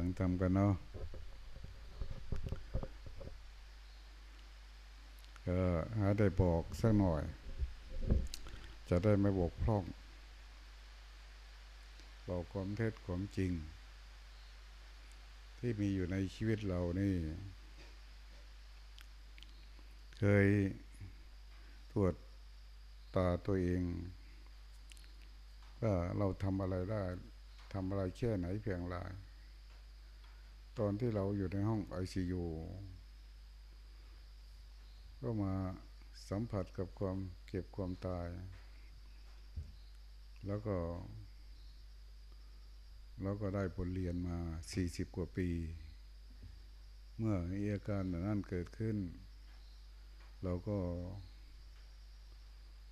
ฟังทำกันเนาะก็หาได้บอกสักหน่อย จะได้ไม่บกพร่อง บอกความเท็จความจริง ที่มีอยู่ในชีวิตเรานี่ เคยตรวจตาตัวเองว่าเราทำอะไรได้ทำอะไรแค่ไหนเพียงไร ตอนที่เราอยู่ในห้องไอซียูก็มาสัมผัสกับความเก็บความตาย แล้วก็ แล้วก็ได้ผลเรียนมาสี่สิบกว่าปี เมื่ออาการนั้นเกิดขึ้น เราก็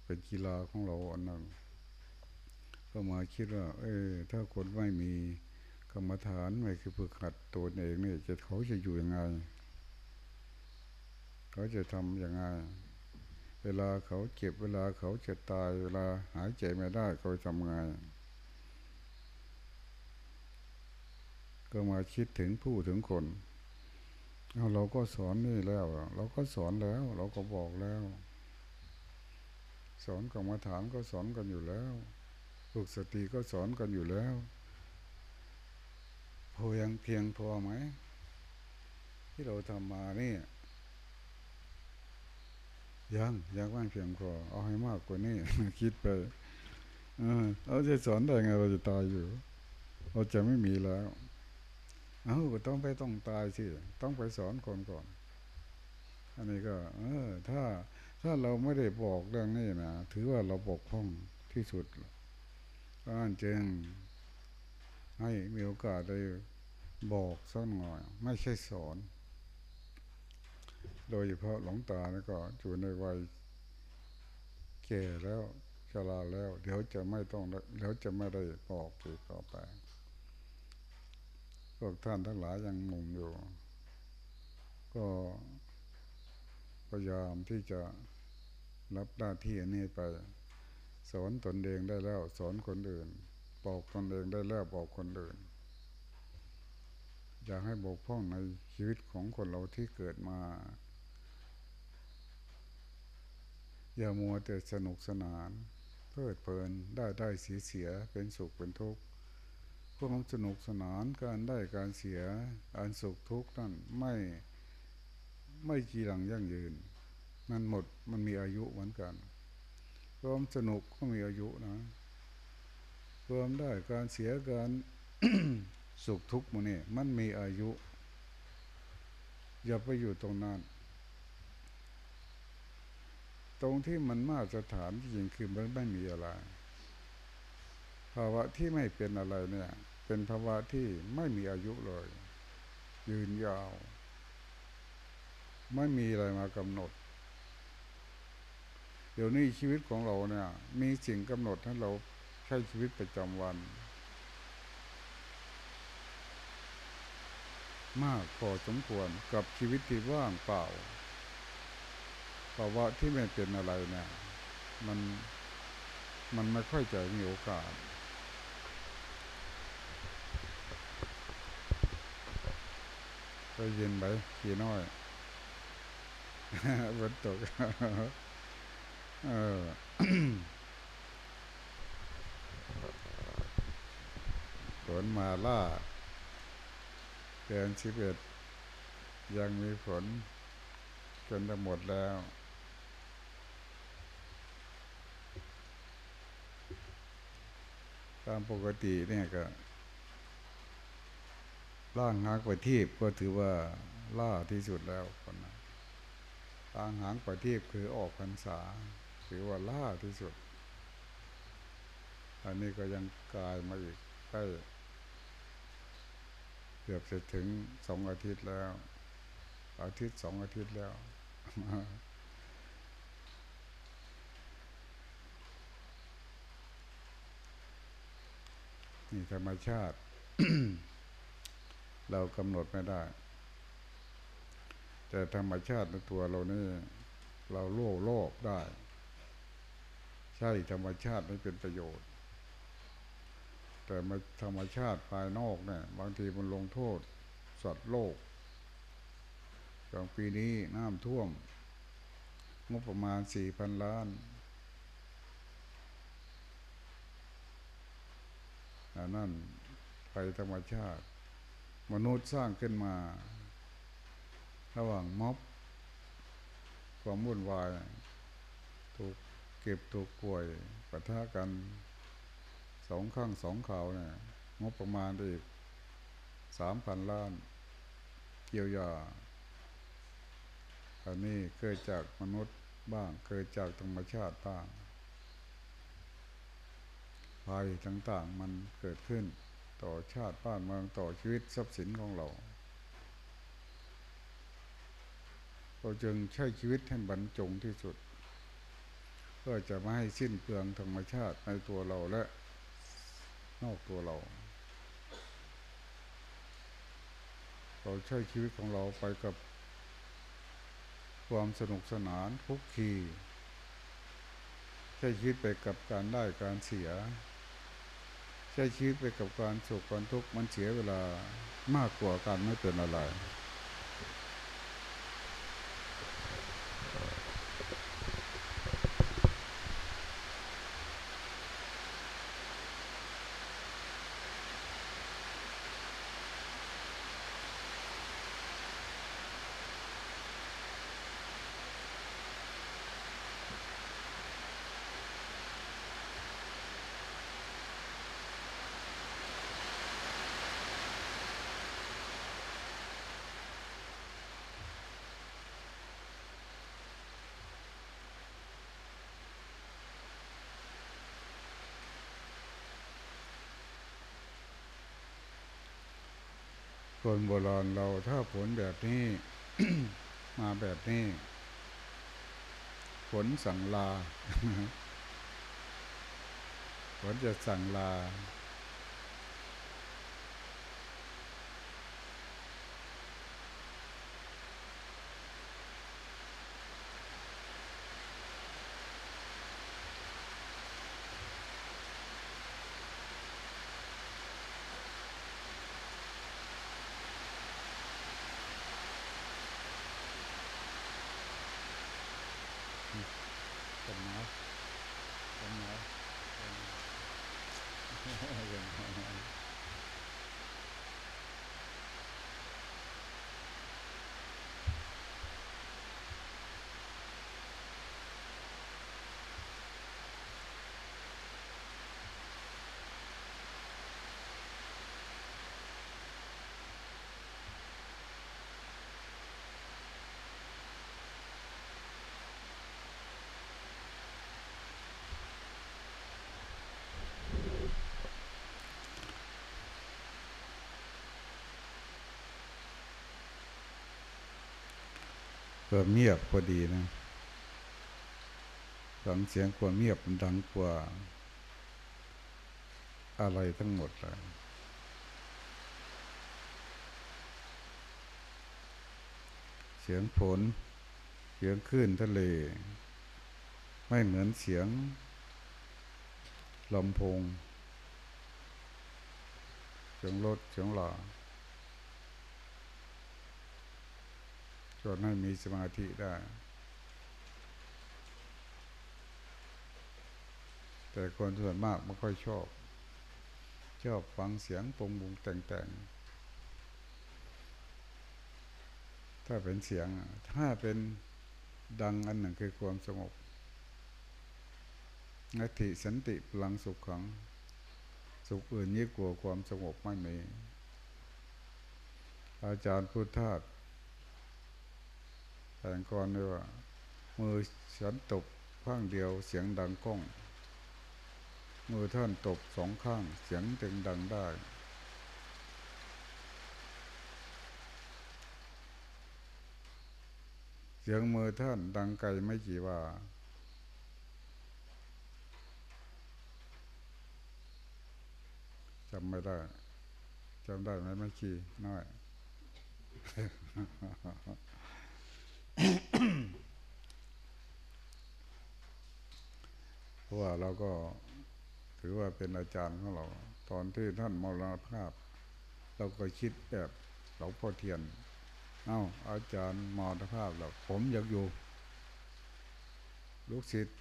เป็นกีฬาของเราอันหนึ่งก็มาคิดว่า เออถ้าคนไม่มี กรรมฐานไม่คือฝึกหัดตัวเองนี่จะเขาจะอยู่ยังไง เขาจะทำยังไง เวลาเขาเจ็บเวลาเขาจะตายเวลาหายใจไม่ได้เขาทำไงก็มาคิดถึงผู้ถึงคนเราก็สอนนี่แล้ว เราก็สอนแล้ว เราก็บอกแล้ว สอนกรรมฐานก็สอนกันอยู่แล้ว ฝึกสติก็สอนกันอยู่แล้ว พอยังเพียงพอไหม ที่เราทำมานี่ยังยังไม่เพียงพอเอาให้มากกว่านี้ คิดไปเออเราจะสอนได้ไงเราจะตายอยู่เราจะไม่มีแล้ว เอาต้องไปต้องตายสิต้องไปสอนคนก่อน อันนี้ก็ เออ ถ้าถ้าเราไม่ได้บอกเรื่องนี้นะถือว่าเราบกพร่องที่สุดเพราะนั้นจึง ให้มีโอกาสได้บอกสักหน่อย ไม่ใช่สอน โดยเฉพาะหลวงตานี่ก็อยู่ในวัยแก่แล้วชราแล้ว เดี๋ยวจะไม่ต้องเดี๋ยวจะไม่ได้บอกอีกต่อไปพวกท่านทั้งหลายยังหนุ่มอยู่ ก็พยายามที่จะรับหน้าที่นี้ไป สอนตนเองได้แล้ว สอนคนอื่น บอกตนเองได้แล้วบอกคนอื่น อยากให้บกพร่องในชีวิตของคนเราที่เกิดมา อย่ามัวแต่สนุกสนาน เพลิดเพลินได้ได้เสียเสียเป็นสุขเป็นทุกข์ความสนุกสนานการได้การเสียอันสุขทุกข์นั่นไม่ไม่จีรังยั่งยืน มันหมดมันมีอายุเหมือนกัน ความสนุกก็มีอายุนะ ความได้การเสียการสุขทุกข์มันนี่มันมีอายุ อย่าไปอยู่ตรงนั้น ตรงที่มันมาตรฐานจริงคือมันไม่มีอะไร ภาวะที่ไม่เป็นอะไรเนี่ย เป็นภาวะที่ไม่มีอายุเลย ยืนยาว ไม่มีอะไรมากำหนดเดี๋ยวนี้ชีวิตของเราเนี่ย มีสิ่งกำหนดให้เรา ใช้ชีวิตประจำวัน มากพอสมควรกับชีวิตที่ว่างเปล่าภาวะที่ไม่เป็นอะไรเนี่ยมันมันไม่ค่อยจะมีโอกาส ก็เย็นไปขี่น้อยฝนตกเออ ฝนมาล่าเดือนสิบเอ็ดยังมีฝนจนจะหมดแล้ว ตามปกติเนี่ยก็ ล่างหางประทีปก็ถือว่าล่าที่สุดแล้วคนนะล่างหางประทีปคือออกพรรษา ถือว่าล่าที่สุด อันนี้ก็ยังกลายมาอีกใกล้ เกือบจะถึงสองอาทิตย์แล้ว อาทิตย์สองอาทิตย์แล้วนี่ธรรมชาติ เรากำหนดไม่ได้ แต่ธรรมชาติในตัวเรานี่เราโลภโลภได้ ใช่ธรรมชาติไม่เป็นประโยชน์ แต่มาธรรมชาติภายนอกเนี่ยบางทีมันลงโทษ สัตว์โลกอย่างปีนี้น้ำท่วม งบประมาณสี่พันล้านอันนั้นภัยธรรมชาติ มนุษย์สร้างขึ้นมา ระหว่างม็อบความวุ่นวาย ถูกเก็บถูกป่วยปะทะกัน สองข้างสองข่าวเนี่ยงบประมาณอีกสามพันล้าน เกี่ยวยาอันนี้เกิดจากมนุษย์บ้าง เกิดจากธรรมชาติบ้างภัยต่างๆมันเกิดขึ้น ต่อชาติบ้านเมืองต่อชีวิตทรัพย์สินของเราเราจึงใช้ชีวิตให้บรรจงที่สุด เพื่อจะไม่ให้สิ้นเปลืองธรรมชาติในตัวเราและ นอกตัวเรา เราใช้ชีวิตของเราไปกับความสนุกสนานคุกคีใช้ชีวิตไปกับการได้การเสีย ใช้ชีวิตไปกับการสุขการทุกข์มันเสียเวลามากกว่าการไม่เป็นอะไร คนโบราณเราถ้าผลแบบนี้มาแบบนี้ผลสั่งลาผลจะสั่งลา ก็เงียบพอดีนะฟังเสียงความเงียบมันดังกว่า อะไรทั้งหมดเลยเสียงฝนเสียงคลื่นทะเล ไม่เหมือนเสียงลำโพงเสียงรถเสียงหลา ชวนให้มีสมาธิได้ แต่คนส่วนมากไม่ค่อยชอบ ชอบฟังเสียงปงบุงแต่งๆ ถ้าเป็นเสียง ถ้าเป็นดังอันหนึ่งคือความสงบนัตติสันติพลังสุขขัง สุขอื่นยิ่งกว่าความสงบไม่มี อาจารย์พุทธาส แต่งก่อนเลยว่ามือฉันตบข้างเดียวเสียงดังก้อง มือท่านตบสองข้างเสียงถึงดังได้ เสียงมือท่านดังไกลไม่กี่ว่าจำไม่ได้จำได้ไหมไม่กี่น้อย เราก็ถือว่าเป็นอาจารย์ของเรา ตอนที่ท่านมรณภาพ เราก็คิดแบบหลวงพ่อเทียน เอา้า อาจารย์มรณภาพแล้วผมอยากอยู่ ลูกศิษย์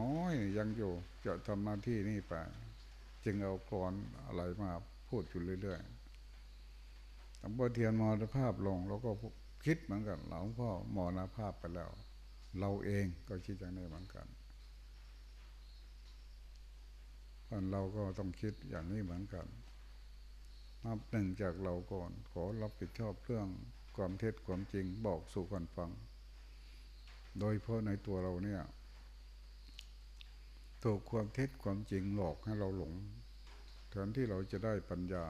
น้อยยังอยู่จะทำหน้าที่นี่ไปจึงเอากรอนอะไรมาพูดอยู่เรื่อยๆหลวงพ่อเทียนมรณภาพลงเราก็คิดเหมือนกันหลวงพ่อมรณภาพไปแล้ว เราเองก็คิดอย่างนี้เหมือนกัน นเราก็ต้องคิดอย่างนี้เหมือนกัน นับหนึ่งจากเราก่อน ขอรับผิดชอบเรื่องความเท็จความจริงบอกสู่กันฟัง โดยเพราะในตัวเราเนี่ย ถูกความเท็จความจริงหลอกให้เราหลงแทนที่เราจะได้ปัญญา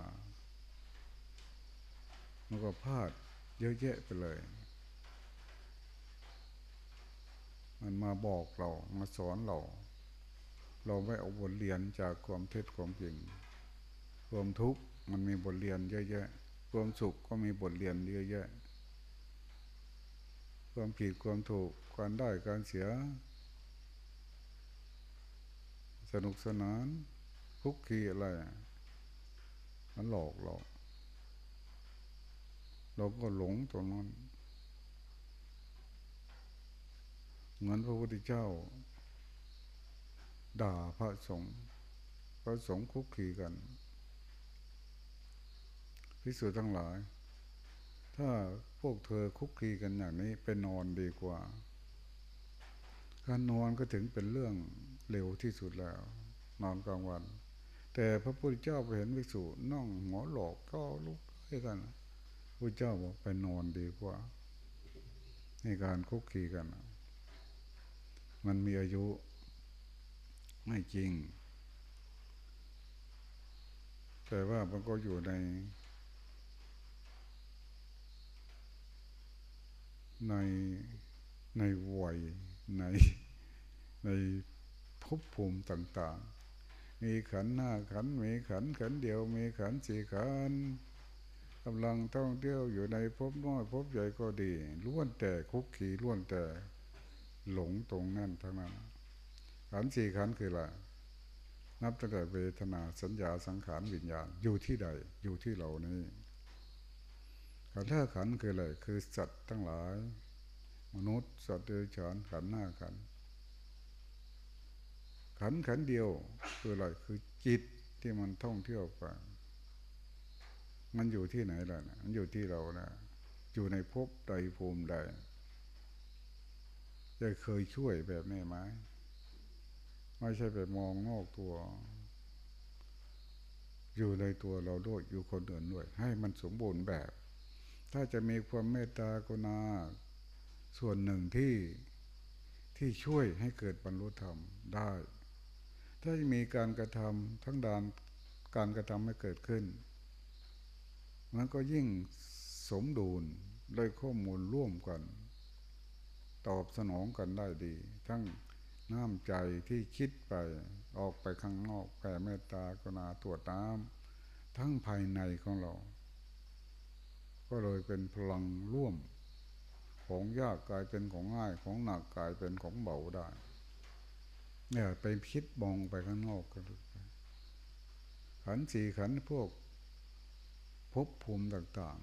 มันก็พลาดเยอะแยะไปเลย มันมาบอกเรา มาสอนเรา เราไม่เอาบทเรียนจากความเท็จความจริง ความทุกข์มันมีบทเรียนเยอะแยะ ความสุขก็มีบทเรียนเยอะแยะ ความผิดความถูกการได้การเสีย สนุกสนานคุกคีอะไร มันหลอกเราเราก็หลงตรงนั้นเหมือนพระพุทธเจ้า ด่าพระสงฆ์พระสงฆ์คุกคีกันพิสูจน์ทั้งหลาย ถ้าพวกเธอคุกคีกันอย่างนี้ไปนอนดีกว่า การนอนก็ถึงเป็นเรื่องเร็วที่สุดแล้ว นอนกลางวัน แต่พระพุทธเจ้าไปเห็นวิสุนั่งหัวหลอกก็ลุกให้กันพระเจ้าบอกไปนอนดีกว่า ในการคุกคีกัน มันมีอายุ ไม่จริง แต่ว่ามันก็อยู่ใน ในในวัยในในภพภูมิต่าง ๆ มีขันหน้าขันมีขันขันเดียว มีขันสี่ขันกำลังท่องเที่ยวอยู่ในภพน้อยภพใหญ่ก็ดีล้วนแต่คุกขีล้วนแต่หลงตรงนั้นทั้งนั้น ขันสี่ขันคืออะไรนับตั้งแต่เวทนาสัญญาสังขารวิญญาณอยู่ที่ใด อยู่ที่เรานี่ขันห้าขันคืออะไรคือสัตว์ทั้งหลาย มนุษย์ สัตว์เดรัจฉานขันห้าขันขันขันเดียวคืออะไรคือจิตที่มันท่องเที่ยวไปมันอยู่ที่ไหนล่ะมันอยู่ที่เรานะอยู่ในภพใดภูมิใดจะเคยช่วยแบบนี้ไหม ไม่ใช่ไปมองนอกตัว อยู่ในตัวเราด้วยอยู่คนอื่นด้วย ให้มันสมบูรณ์แบบ ถ้าจะมีความเมตตากรุณาส่วนหนึ่งที่ที่ช่วยให้เกิดบรรลุธรรมได้ ถ้ามีการกระทำทั้งด้านการกระทำให้เกิดขึ้น มันก็ยิ่งสมดุลด้วยข้อมูลร่วมกัน ตอบสนองกันได้ดี ทั้ง น้ำใจที่คิดไปออกไปข้างนอกแผ่เมตตากรุณาตรวจน้ำทั้งภายในของเรา ก็เลยเป็นพลังร่วม ของยากกลายเป็นของง่ายของหนักกลายเป็นของเบาได้เนี่ยไปคิดมองไปข้างนอกกันขันสี่ขันพวกภพภูมิต่าง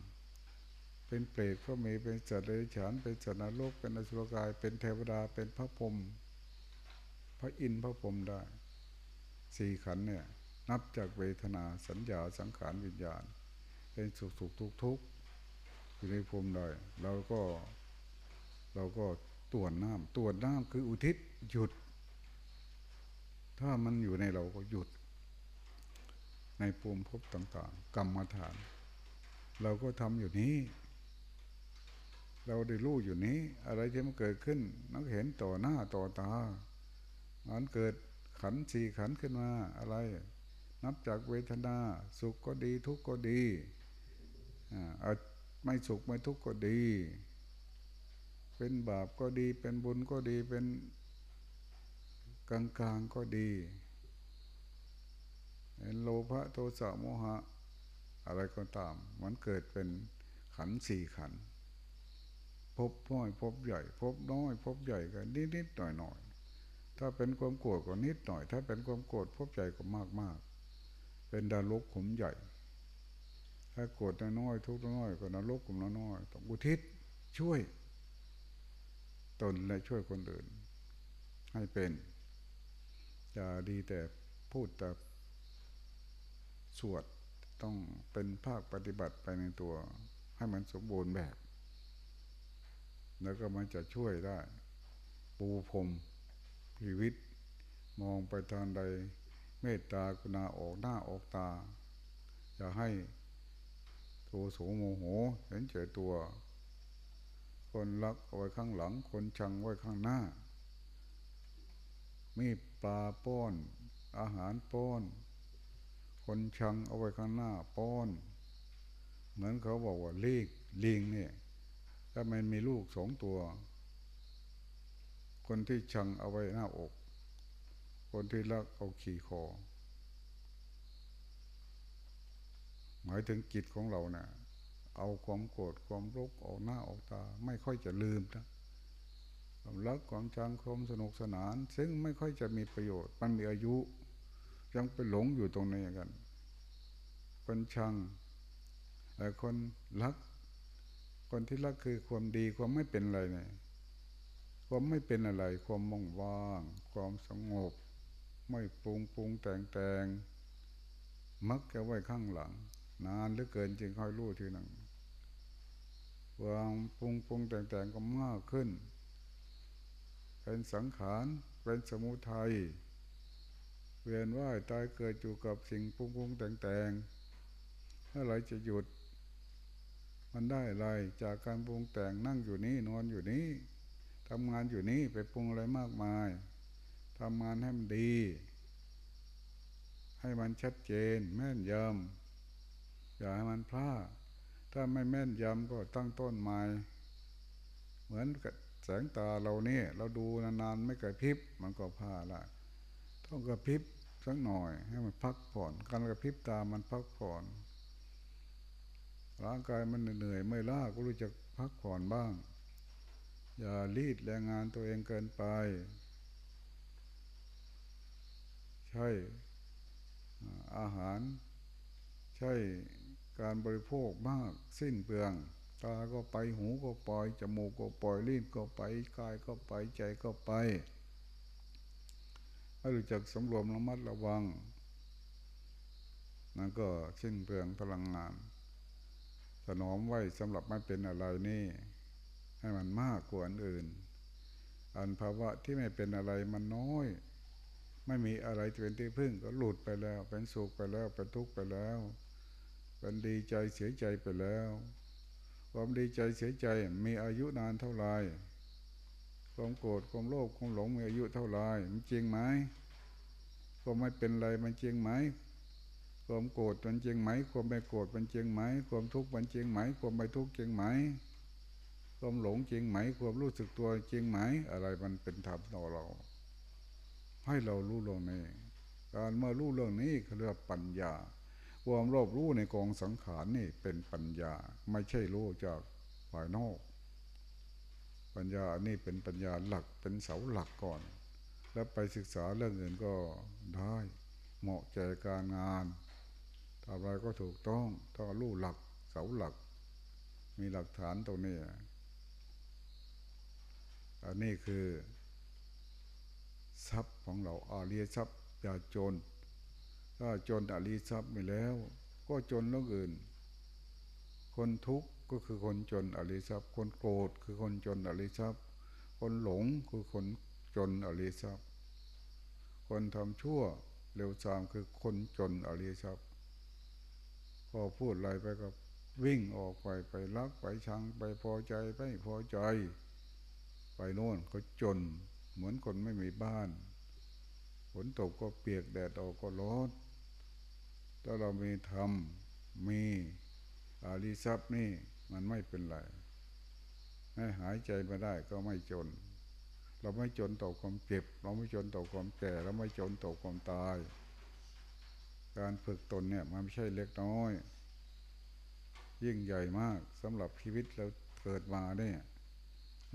ๆ เป็นเปรตก็มีเป็นจัตเดรัจฉานเป็นจัตว์นรกเป็นอสุรกาย เป็นเทวดาเป็นพระพรหม พระอินทร์พระพรหมได้สี่ขันเนี่ยนับจากเวทนาสัญญาสังขารวิญญาณ เป็นสุขสุขทุกทุกอยู่ในพรมได้เราก็ เราก็ตรวจน้ำตรวจน้ำคืออุทิศหยุด ถ้ามันอยู่ในเราก็หยุด ในภูมิภพต่างๆ กรรมฐาน เราก็ทำอยู่นี้ เราได้รู้อยู่นี้ อะไรที่มันเกิดขึ้นนักเห็นต่อหน้าต่อตา มันเกิดขันสี่ขันขึ้นมาอะไร นับจากเวทนา สุขก็ดีทุกข์ก็ดีอ่าไม่สุขไม่ทุกข์ก็ดี เป็นบาปก็ดี เป็นบุญก็ดีเป็นกลางกลางก็ดีเป็นโลภะโทสะโมหะ อะไรก็ตาม มันเกิดเป็นขันสี่ขันพบน้อยพบใหญ่ พบน้อย พบใหญ่กันนิดนิดหน่อยหน่อย ถ้าเป็นความโกรธก็นิดหน่อย ถ้าเป็นความโกรธพบใจก็มากมากเป็นดารกขุมใหญ่ ถ้าโกรธน้อยทุกข์น้อยก็นรกขุมน้อยต้องอุทิศช่วย ตนและช่วยคนอื่น ให้เป็นอย่าดีแต่พูดแต่สวดต้องเป็นภาคปฏิบัติไปในตัว ให้มันสมบูรณ์แบบ แล้วก็มันจะช่วยได้ ปูพรม ชีวิตมองไปทางใด เมตตากรุณาออกหน้าออกตา อย่าให้โทโสโมโหเห็นเจตัว คนรักเอาไว้ข้างหลัง คนชังไว้ข้างหน้า มีปลาป้อน อาหารป้อน คนชังเอาไว้ข้างหน้าป้อน เหมือนเขาบอกว่าลีกลิงเนี่ยถ้ามันมีลูกสองตัว คนที่ชังเอาไว้หน้าอก คนที่รักเอาขี่คอ หมายถึงจิตของเราเนะ่ะ เอาความโกรธความรุกออกหน้าออกตา ไม่ค่อยจะลืมนะความรักความชังความสนุกสนาน ซึ่งไม่ค่อยจะมีประโยชน์ มันมีอายุ ยังไปหลงอยู่ตรงนี้กัน คนชังแต่คนรัก คนที่รักคือความดีความไม่เป็นอะไรเนี่ย ความไม่เป็นอะไร ความมองว่าง ความสงบ ไม่ปรุงปรุงแต่งแต่งมักจะไว้ข้างหลัง นานเหลือเกินจึงค่อยรู้ทีหนึ่งความปรุงปรุงแต่งแต่งก็มากขึ้น เป็นสังขารเป็นสมุทัยเวียนว่ายตายเกิดอยู่กับสิ่งปรุงปรุงแต่งแต่งเมื่อไรจะหยุด มันได้อะไรจากการปรุงแต่งนั่งอยู่นี้นอนอยู่นี้ ทำงานอยู่นี้ไปปรุงอะไรมากมายทำงานให้มันดี ให้มันชัดเจน แม่นยำอย่าให้มันพลาดถ้าไม่แม่นยำก็ตั้งต้นใหม่เหมือนกับแสงตาเราเนี่ยเราดูนานๆไม่กระพริบมันก็พลาดละต้องกระพริบสักหน่อย ให้มันพักผ่อน การกระพริบตามันพักผ่อนร่างกายมันเหนื่อยไม่ล้าก็รู้จักพักผ่อนบ้าง อย่ารีดแรงงานตัวเองเกินไป ใช่อาหาร ใช่การบริโภคมากสิ้นเปลือง ตาก็ไปหูก็ปล่อย จมูกก็ปล่อยลิ้นก็ไปกายก็ไปใจก็ไปให้รู้จักสำรวมระมัดระวังนั่นก็สิ้นเปลืองพลังงานถนอมไว้สำหรับไม่เป็นอะไรนี่ ให้มันมากกว่าอันอื่น อันภาวะที่ไม่เป็นอะไรมันน้อย ไม่มีอะไรเป็นที่พึ่งก็หลุดไปแล้ว เป็นสุขไปแล้วเป็นทุกข์ไปแล้ว เป็นดีใจเสียใจไปแล้ว ความดีใจเสียใจมีอายุนานเท่าไหร่ความโกรธความโลภความหลงมีอายุเท่าไรมันจริงไหมความไม่เป็นไรมันจริงไหมความโกรธมันจริงไหมความไม่โกรธมันจริงไหมความทุกข์มันจริงไหมความไม่ทุกข์จริงไหม ความหลงจริงไหม ความรู้สึกตัวจริงไหม อะไรมันเป็นธรรมต่อเรา ให้เรารู้เรื่องนี้การเมื่อรู้เรื่องนี้เขาเรียกปัญญาความรอบรู้ในกองสังขารนี่เป็นปัญญา ไม่ใช่รู้จากภายนอก ปัญญาอันนี้เป็นปัญญาหลักเป็นเสาหลักก่อน แล้วไปศึกษาเรื่องอื่นก็ได้ เหมาะใจการงานทำอะไรก็ถูกต้องถ้ารู้หลักเสาหลัก มีหลักฐานตรงนี้ อันนี้คือทรัพย์ของเราอาเรีทรัพย์อย่าจน ถ้าจนอารีทรัพย์ไม่แล้ว ก็จนเรื่องอื่น คนทุกข์ก็คือคนจนอริทรัพย์ คนโกรธคือคนจนอริทรัพย์ คนหลงคือคนจนอริทรัพย์ คนทำชั่วเร็วซามคือคนจนอริทรัพย์พอพูดอะไรไปก็วิ่งออกไปไปรักไปชังไปพอใจไปพอใจ ไปโน่นก็จน เหมือนคนไม่มีบ้านฝนตกก็เปียกแดดออกก็ร้อนถ้าเรามีธรรมมีอาริทรัพย์นี่มันไม่เป็นไรให้หายใจมาได้ก็ไม่จน เราไม่จนต่อความเจ็บ เราไม่จนต่อความแก่ เราไม่จนต่อความตาย การฝึกตนเนี่ยมันไม่ใช่เล็กน้อย ยิ่งใหญ่มากสำหรับชีวิตเราเกิดมาเนี่ย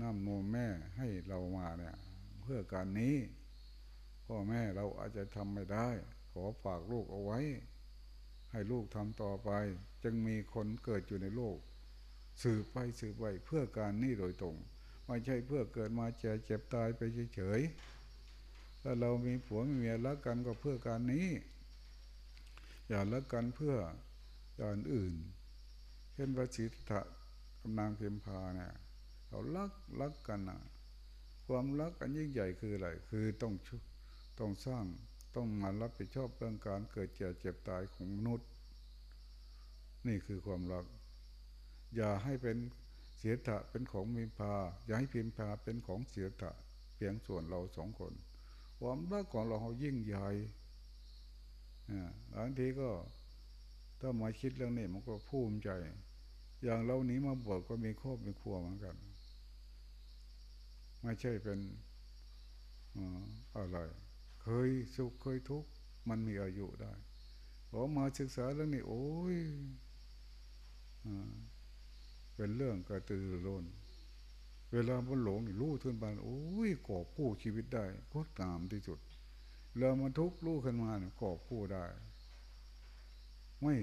น้ำนมแม่ให้เรามาเนี่ย เพื่อการนี้พ่อแม่เราอาจจะทำไม่ได้ ขอฝากลูกเอาไว้ ให้ลูกทำต่อไป จึงมีคนเกิดอยู่ในโลก สืบไปสืบไปเพื่อการนี่โดยตรง ไม่ใช่เพื่อเกิดมาเจ็บเจ็บตายไปเฉยๆถ้าเรามีผัวมีเมียรักกันก็เพื่อการนี้ อย่ารักกันเพื่อการอื่น เช่นพระสิทธะกำนางเพียมพาเนี่ย เขารักรักกันนะความรักอันยิ่งใหญ่คืออะไร คือต้องต้องสร้างต้องมารับผิดชอบเรื่องการเกิดเจ็บเจ็บตายของมนุษย์ นี่คือความรัก อย่าให้เป็นเสียถะเป็นของมิมพา อย่าให้พิมพาเป็นของเสียถะเพียงส่วนเราสองคน ความรักของเรายิ่งใหญ่บางทีก็ถ้ามาคิดเรื่องนี้มันก็ภูมิใจ อย่างเรานี้มาบวชก็มีครอบมีครัวเหมือนกัน ไม่ใช่เป็นอะไร เคยสุขเคยทุกข์มันมีอายุได้พอมาศึกษาเรื่องนี้ โอ้ยเป็นเรื่องกระตือรือร้นเวลามันหลงรู้ขึ้นมาโอ้ยกอบกู้ชีวิตได้โคตรงามที่สุดเวลามันทุกข์รู้ขึ้นมาเนี่ยกอบกู้ได้ ไม่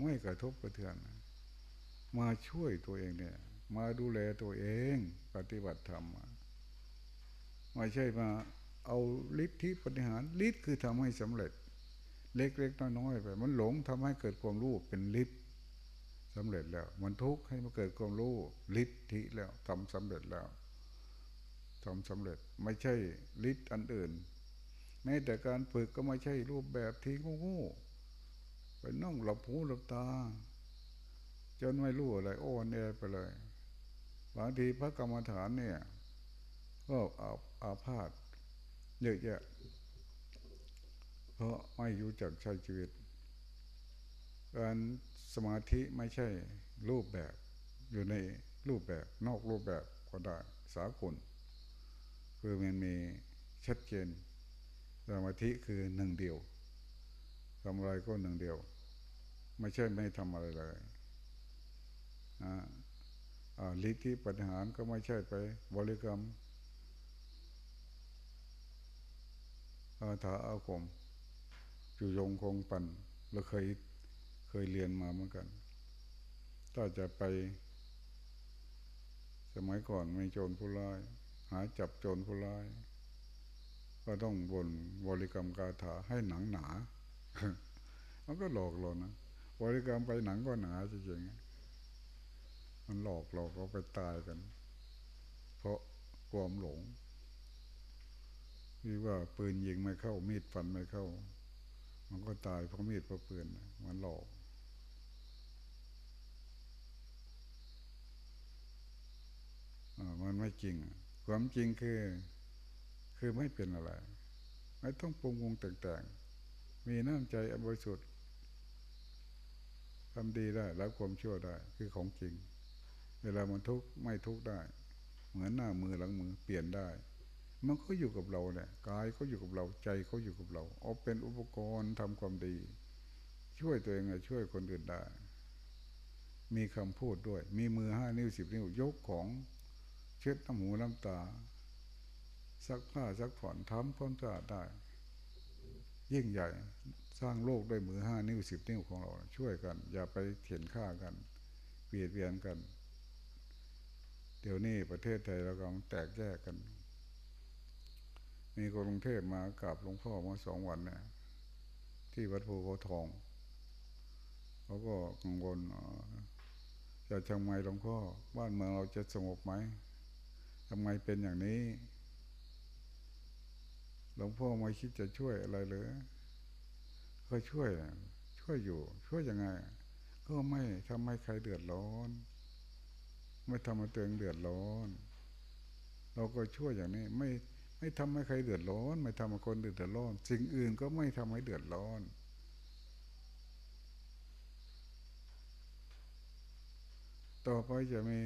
ไม่กระทบกระเทือน มาช่วยตัวเองเนี่ย มาดูแลตัวเอง ปฏิบัติธรรม ไม่ใช่มาเอาฤทธิปฏิหารฤทธิ์คือทำให้สำเร็จ เล็กๆน้อยๆไป มันหลงทำให้เกิดความรู้เป็นฤทธิ์สำเร็จแล้ว มันทุกข์ให้มันเกิดความรู้ฤทธิแล้วทำสำเร็จแล้วทำสำเร็จไม่ใช่ฤทธิ์อันอื่นแม้แต่การฝึกก็ไม่ใช่รูปแบบที่งูๆไปนั่งหลับหูหลับตา จนไม่รู้อะไรโอ้เนไปเลยบางทีพระกรรมฐานเนี่ย ก็อาอาพาธเยอะแยะ เพราะไม่รู้จักใช้ชีวิต การสมาธิไม่ใช่รูปแบบอยู่ในรูปแบบนอกรูปแบบก็ได้สากลคือมันมีชัดเจนสมาธิคือหนึ่งเดียวทำอะไรก็หนึ่งเดียว ไม่ใช่ไม่ทำอะไรเลยอ่าลิทธิปัญหาก็ไม่ใช่ไปบริกรรม อาถาอาคมจุยงคงปันเราเคยเคยเรียนมาเหมือนกัน ถ้าจะไป สมัยก่อนไม่โจรผู้ร้าย หาจับโจรผู้ร้าย ก็ต้องบนบริกรรมคาถาให้หนังหนา มันก็หลอกเรานะบริกรรมไปหนังก็หนาจริงๆมันหลอกเราก็ไปตายกัน เพราะความหลง ที่ว่าปืนยิงไม่เข้า มีดฟันไม่เข้า มันก็ตายเพราะมีดเพราะปืนมันหลอกมันไม่จริง ความจริงคือ คือไม่เป็นอะไร ไม่ต้องปรุงวงแต่งๆ มีน้ำใจอบริสุทธิ์ทำดีได้แล้วความชั่วได้ คือของจริง เวลามันทุกข์ไม่ทุกข์ได้ เหมือนหน้ามือหลังมือเปลี่ยนได้ มันก็อยู่กับเราเนี่ยกายก็อยู่กับเราใจเขาอยู่กับเรา เอาเป็นอุปกรณ์ทำความดี ช่วยตัวเองช่วยคนอื่นได้ มีคำพูดด้วย มีมือห้านิ้วสิบนิ้วยกของเช็ดน้ำหูน้ำตาซักผ้าซักผ่อนทำความสะอาดได้ ยิ่งใหญ่สร้างโลกด้วยมือห้านิ้วสิบนิ้วของเรา ช่วยกัน อย่าไปเขียนฆ่ากันเบียดเบียนกัน เดี๋ยวนี้ประเทศไทยเรากำลังแตกแยกกัน มีกรุงเทพมากราบหลวงพ่อมาสองวันเนี่ยที่วัดภูเขาทอง เขาก็กังวลจะทำไมหลวงพ่อ บ้านเมืองเราจะสงบไหมทำไมเป็นอย่างนี้ หลวงพ่อไม่คิดจะช่วยอะไรเลยก็ช่วย ช่วยอยู่ ช่วยยังไง ก็ไม่ทำให้ใครเดือดร้อน ไม่ทำให้ตัวเองเดือดร้อน เราก็ช่วยอย่างนี้ ไม่ ไม่ทำให้ใครเดือดร้อน ไม่ทำให้คนเดือดร้อนสิ่งอื่นก็ไม่ทำให้เดือดร้อนต่อไปจะมี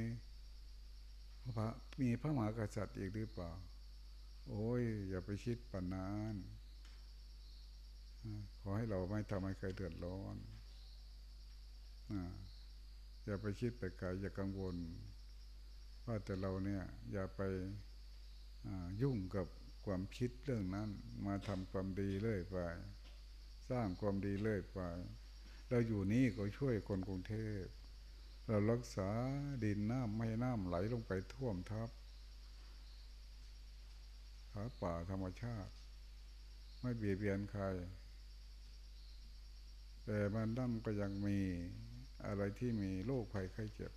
พระมีพระมหากษัตริย์อีกหรือเปล่า โอ้ย อย่าไปคิดปานนานขอให้เราไม่ทำให้ใครเดือดร้อนอย่าไปคิดไปไกลอย่ากังวล ว่าแต่เราเนี่ย อย่าไป ยุ่งกับความคิดเรื่องนั้น มาทำความดีเรื่อยไป สร้างความดีเรื่อยไป เราอยู่นี่ก็ช่วยคนกรุงเทพ เรารักษาดินน้ำไม่น้ำไหลลงไปท่วมทับหาป่าธรรมชาติ ไม่เบียดเบียนใคร แต่มันดั้มก็ยังมีอะไรที่มีโรคภัยไข้เจ็บ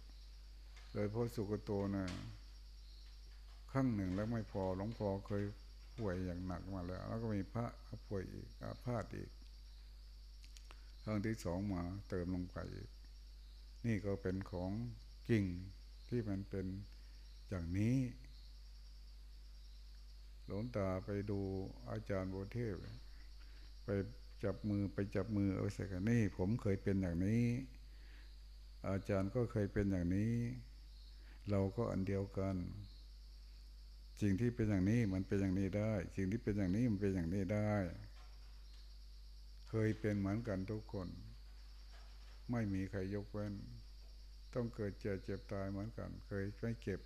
โดยเพราะสุกโตน่ะ ครั้งหนึ่งแล้วไม่พอหลวงพ่อเคยป่วยอย่างหนักมาแล้ว แล้วก็มีพระป่วยอีกอาพาธอีกครั้งที่สองมาเติมลงไปอีก นี่ก็เป็นของจริงที่มันเป็นอย่างนี้ หลวงตาไปดูอาจารย์โบเทพไปจับมือไปจับมือเอาใส่กันนี่ ผมเคยเป็นอย่างนี้ อาจารย์ก็เคยเป็นอย่างนี้ เราก็อันเดียวกัน สิ่งที่เป็นอย่างนี้มันเป็นอย่างนี้ได้ สิ่งที่เป็นอย่างนี้มันเป็นอย่างนี้ได้ เคยเป็นเหมือนกันทุกคน ไม่มีใครยกเว้น ต้องเกิดเจ็บเจ็บตายเหมือนกัน เคยไม่เก็บ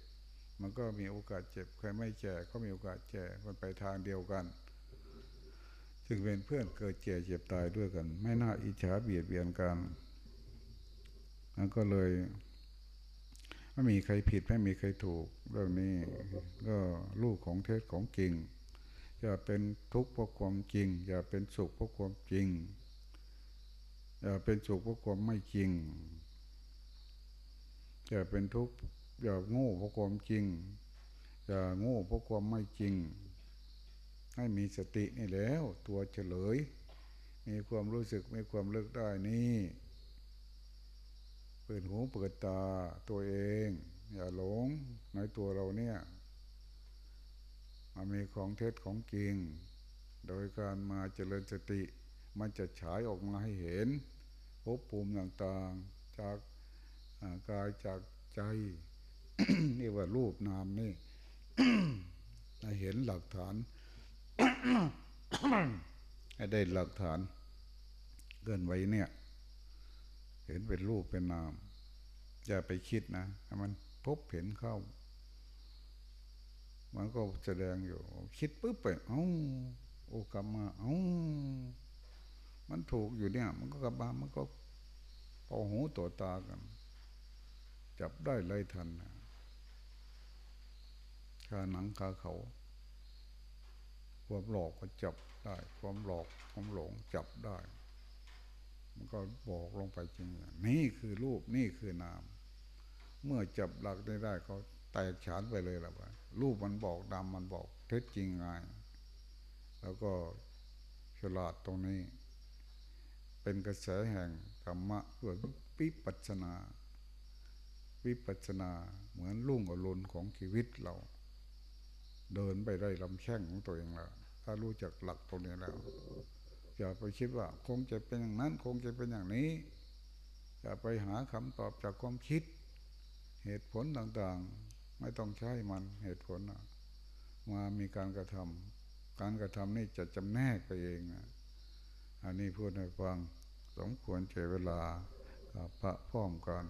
มันก็มีโอกาสเจ็บ เคยไม่แก่ก็มีโอกาสแก่มันไปทางเดียวกันจึงเป็นเพื่อนเกิดเจ็บเจ็บตายด้วยกัน ไม่น่าอิจฉาเบียดเบียนกันมันก็เลย ไม่มีใครผิดไม่มีใครถูก เรื่องนี้ก็ลูกของเทศของจริงอย่าเป็นทุกข์เพราะความจริง อย่าเป็นสุขเพราะความจริงอย่าเป็นสุขเพราะความไม่จริงอย่าเป็นทุกข์อย่าโง่เพราะความจริง อย่าโง่เพราะความไม่จริง ให้มีสตินี่แล้ว ตัวเฉลย มีความรู้สึกมีความเลิกได้นี่ เปิดหูเปิดตาตัวเอง อย่าหลงในตัวเราเนี่ยมันมีของเท็จของจริง โดยการมาเจริญสติ มันจะฉายออกมาให้เห็นภพภูมิต่างๆ จากกายจากใจ นี่ว่ารูปนามนี่ให้เห็นหลักฐานให้ได้หลักฐานเกินไว้เนี่ย เห็นเป็นรูปเป็นนามอย่าไปคิดนะให้มันพบเห็นเข้า มันก็แสดงอยู่ คิดปุ๊บไปเอ้าโอกลับมาเอ้ามันถูกอยู่เนี่ย มันก็กลับมามันก็พอหูตัวตากัน จับได้เลยทันนะคาหนังคาเขา ความหลอกก็จับได้ ความหลอกความหลงจับได้ มันก็บอกลงไปจริงนี่คือรูปนี่คือนาม เมื่อจับหลักได้ได้เขาแตกฉานไปเลยละว่ารูปมันบอกนามมันบอกเท็จจริงไงแล้วก็ฉลาดตรงนี้ เป็นกระแสแห่งธรรมะเพื่อวิปัสนา วิปัสสนาเหมือนลุ่งอรุณของชีวิตเรา เดินไปได้ลำแข้งของตัวเองแล้วถ้ารู้จักหลักตรงนี้แล้ว อย่าไปคิดว่า คงจะเป็นอย่างนั้น คงจะเป็นอย่างนี้ อย่าไปหาคำตอบจากความคิด เหตุผลต่างๆ ไม่ต้องใช้มันเหตุผลนะมามีการกระทำการกระทำนี่จะจำแนกไปเองนะอันนี้พูดให้ฟังสมควรเจเวลากับพระพร้อมกัน